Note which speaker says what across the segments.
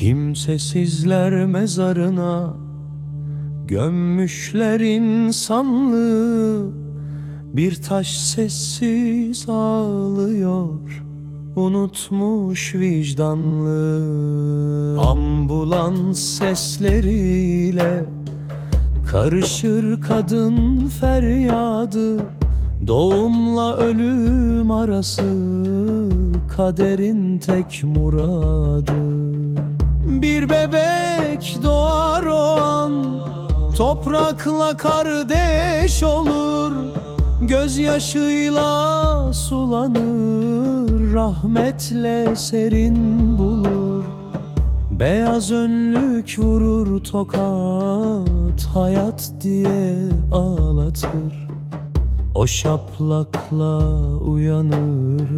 Speaker 1: Kimsesizler mezarına Gömmüşler insanlığı. Bir taş sessiz ağlıyor Unutmuş vicdanlı. Ambulans sesleriyle Karışır kadın feryadı. Doğumla ölüm arası Kaderin tek muradı Bir bebek doğar o an. Toprakla kardeş olur Gözyaşıyla sulanır Rahmetle serin bulur. Beyaz önlük vurur tokat Hayat diye ağlatır. O şaplakla uyanır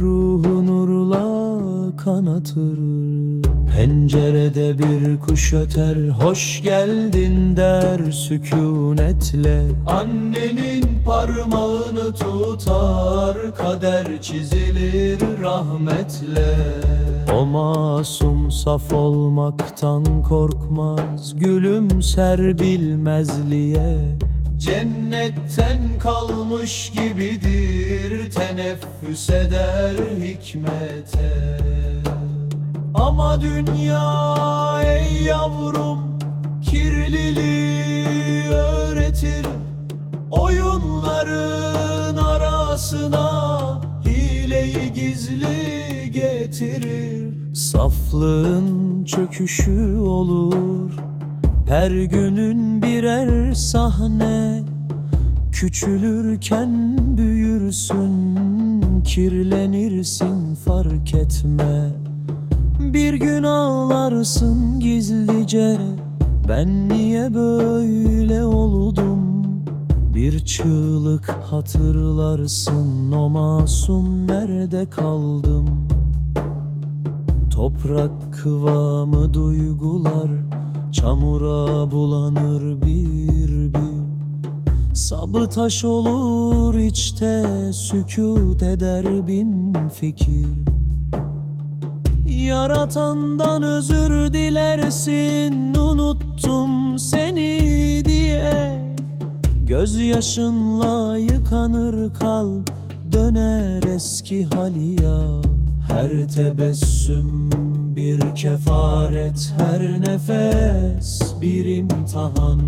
Speaker 1: Ruhu nurla kanatır Pencerede bir kuş öter Hoş geldin der sükunetle. Annenin parmağını tutar Kader çizilir rahmetle. O masum saf olmaktan korkmaz Gülümser bilmezliğe. Cennetten kalmış gibidir Teneffüs eder hikmete Ama dünya ey yavrum Kirliliği öğretir. Oyunların arasına Hileyi gizli getirir. Saflığın çöküşü olur. Her günün birer sahne. Küçülürken büyürsün Kirlenirsin fark etme Bir gün ağlarsın gizlice. Ben niye böyle oldum? Bir çığlık hatırlarsın. O masum nerede kaldım? Toprak kıvamı duygular Çamura bulanır bir bir. Sabı taş olur içte Sükut eder bin fikir Yaratandan özür dilersin Unuttum seni diye. Gözyaşınla yıkanır kalp Döner eski haliya. Her tebessüm bir kefaret Her nefes bir imtihan.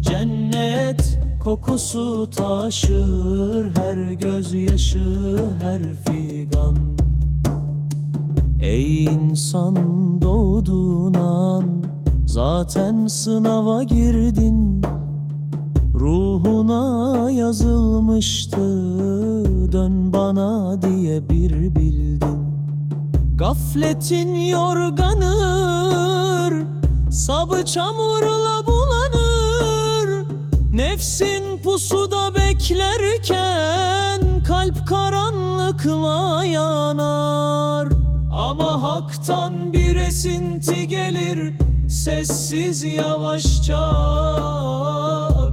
Speaker 1: Cennet kokusu taşır Her gözyaşı her figan Ey insan doğduğun an Zaten sınava girdin. Ruhuna yazılmıştı Dön bana diye bir bildin. Gafletin yorganır Sabı çamurla bulanır. Nefsin pusuda beklerken Kalp karanlıkla yanar Ama haktan bir esinti gelir Sessiz yavaşça.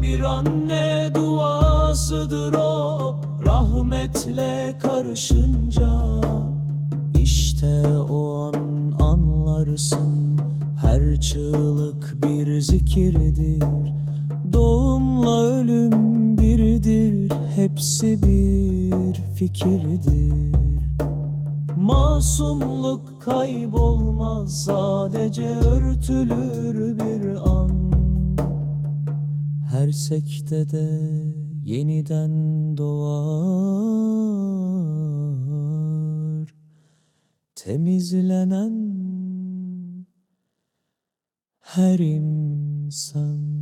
Speaker 1: Bir anne duasıdır o Rahmetle karışınca. İşte o an anlarsın Her çığlık bir zikirdir. Doğumla ölüm biridir Hepsi bir fikirdir Masumluk kaybolmaz Sadece örtülür bir an. Her sektede yeniden doğar. Temizlenen her insan